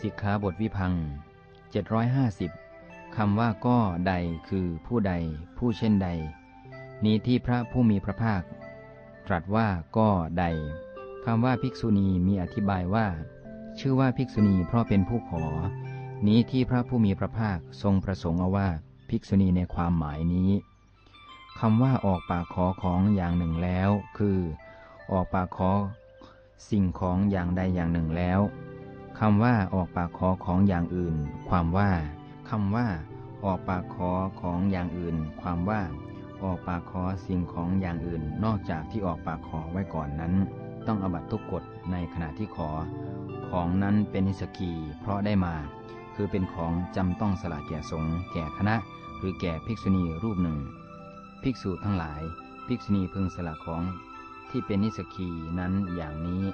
สิกขาบทวิพัง750 คำว่าก็ใดคือผู้ใด ผู้เช่นใด นี้ที่พระผู้มีพระภาค ตรัสว่าก็ใดคำว่าภิกษุณีมีอธิบายว่า ชื่อว่าภิกษุณีเพราะเป็นผู้ขอ นี้ที่พระผู้มีพระภาคทรงประสงค์เอาว่าภิกษุณีในความหมายนี้คำว่าออกปากขอของอย่างหนึ่งแล้ว คือ ออกปากขอ สิ่งของอย่างใดอย่างหนึ่งแล้ว คำว่าออกปากขอของอย่างอื่น ความว่าคำว่า ออกปากขอของอย่างอื่น ความว่า ออกปากขอสิ่งของอย่างอื่น นอกจากที่ออกปากขอไว้ก่อนนั้น ต้องอบัตทุกกฎในขณะที่ขอ ของนั้นเป็นนิสกีเพราะได้มา คือเป็นของจำต้องสละแก่สงฆ์แก่คณะ หรือแก่ภิกษุณีรูปหนึ่ง ภิกษุทั้งหลาย ภิกษุณีพึงสละของที่เป็นนิสกีนั้นอย่างนี้